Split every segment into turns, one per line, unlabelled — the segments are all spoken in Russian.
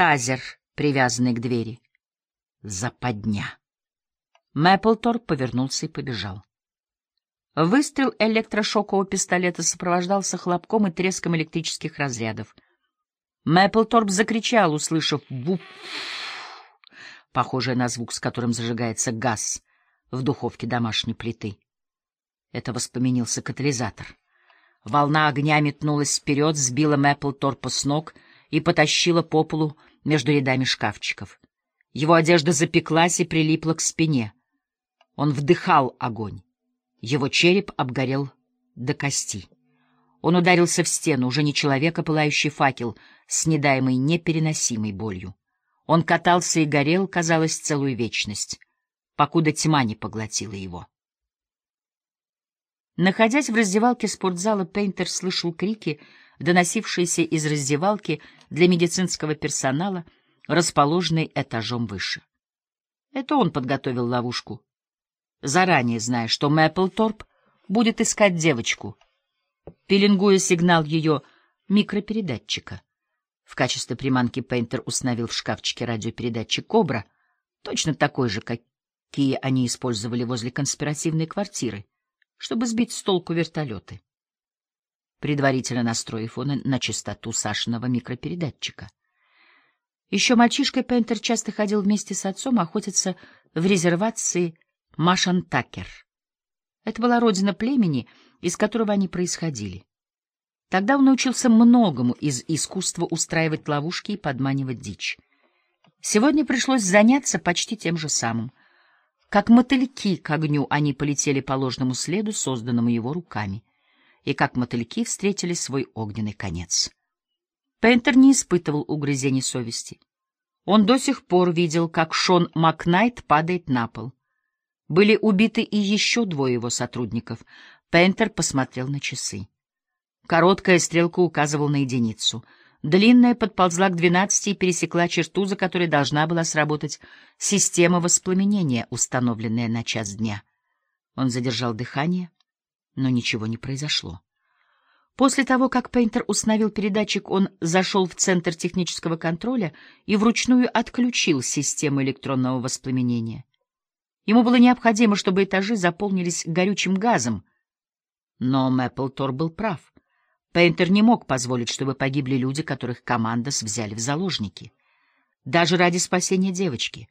тазер, привязанный к двери. Западня. Мэпплторп повернулся и побежал. Выстрел электрошокового пистолета сопровождался хлопком и треском электрических разрядов. Мэпплторп закричал, услышав «вуф», похожее на звук, с которым зажигается газ в духовке домашней плиты. Это воспламенился катализатор. Волна огня метнулась вперед, сбила Мэпплторпа с ног и потащила по полу между рядами шкафчиков. Его одежда запеклась и прилипла к спине. Он вдыхал огонь. Его череп обгорел до кости. Он ударился в стену, уже не человек, а пылающий факел, с недаемой непереносимой болью. Он катался и горел, казалось, целую вечность, покуда тьма не поглотила его. Находясь в раздевалке спортзала, Пейнтер слышал крики, доносившиеся из раздевалки для медицинского персонала, расположенной этажом выше. Это он подготовил ловушку, заранее зная, что Мэпплторп будет искать девочку, пеленгуя сигнал ее микропередатчика. В качестве приманки Пейнтер установил в шкафчике радиопередатчик «Кобра», точно такой же, какие они использовали возле конспиративной квартиры чтобы сбить с толку вертолеты, предварительно настроив он на частоту Сашиного микропередатчика. Еще мальчишкой Пентер часто ходил вместе с отцом охотиться в резервации Машантакер. Это была родина племени, из которого они происходили. Тогда он научился многому из искусства устраивать ловушки и подманивать дичь. Сегодня пришлось заняться почти тем же самым — как мотыльки к огню они полетели по ложному следу, созданному его руками, и как мотыльки встретили свой огненный конец. Пейнтер не испытывал угрызений совести. Он до сих пор видел, как Шон Макнайт падает на пол. Были убиты и еще двое его сотрудников. Пейнтер посмотрел на часы. Короткая стрелка указывала на единицу — Длинная подползла к двенадцати и пересекла черту, за которой должна была сработать система воспламенения, установленная на час дня. Он задержал дыхание, но ничего не произошло. После того, как Пейнтер установил передатчик, он зашел в центр технического контроля и вручную отключил систему электронного воспламенения. Ему было необходимо, чтобы этажи заполнились горючим газом, но Мэпплтор был прав. Пейнтер не мог позволить, чтобы погибли люди, которых командос взяли в заложники. Даже ради спасения девочки.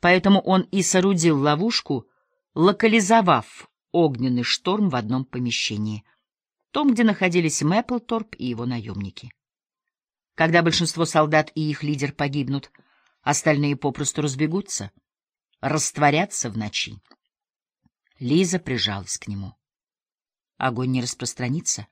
Поэтому он и соорудил ловушку, локализовав огненный шторм в одном помещении, том, где находились Мэпплторп и его наемники. Когда большинство солдат и их лидер погибнут, остальные попросту разбегутся, растворятся в ночи. Лиза прижалась к нему. Огонь не распространится.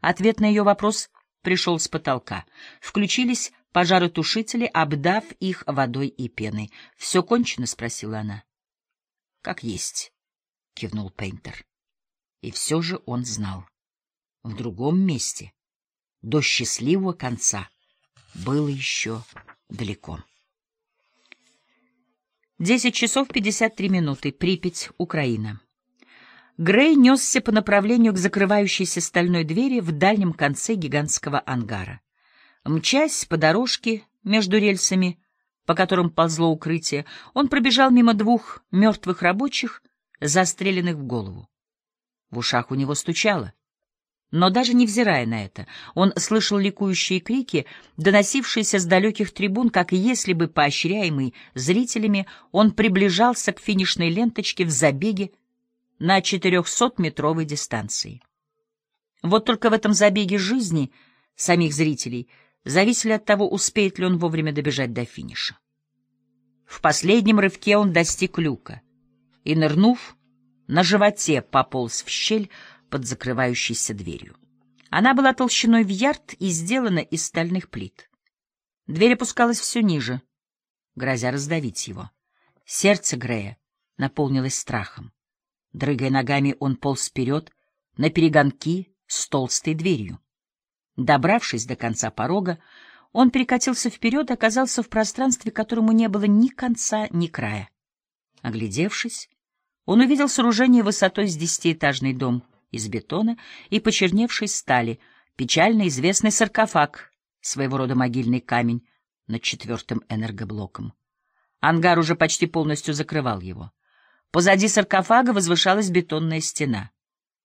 Ответ на ее вопрос пришел с потолка. Включились пожаротушители, обдав их водой и пеной. — Все кончено? — спросила она. — Как есть, — кивнул Пейнтер. И все же он знал. В другом месте, до счастливого конца, было еще далеко. Десять часов пятьдесят три минуты. Припять, Украина. Грей несся по направлению к закрывающейся стальной двери в дальнем конце гигантского ангара. Мчась по дорожке между рельсами, по которым ползло укрытие, он пробежал мимо двух мертвых рабочих, застреленных в голову. В ушах у него стучало. Но даже невзирая на это, он слышал ликующие крики, доносившиеся с далеких трибун, как если бы, поощряемый зрителями, он приближался к финишной ленточке в забеге на 400-метровой дистанции. Вот только в этом забеге жизни самих зрителей зависели от того, успеет ли он вовремя добежать до финиша. В последнем рывке он достиг люка и, нырнув, на животе пополз в щель под закрывающейся дверью. Она была толщиной в ярд и сделана из стальных плит. Дверь опускалась все ниже, грозя раздавить его. Сердце Грея наполнилось страхом. Дрыгая ногами, он полз вперед, на перегонки с толстой дверью. Добравшись до конца порога, он перекатился вперед и оказался в пространстве, которому не было ни конца, ни края. Оглядевшись, он увидел сооружение высотой с десятиэтажный дом из бетона и почерневшей стали, печально известный саркофаг, своего рода могильный камень, над четвертым энергоблоком. Ангар уже почти полностью закрывал его. Позади саркофага возвышалась бетонная стена.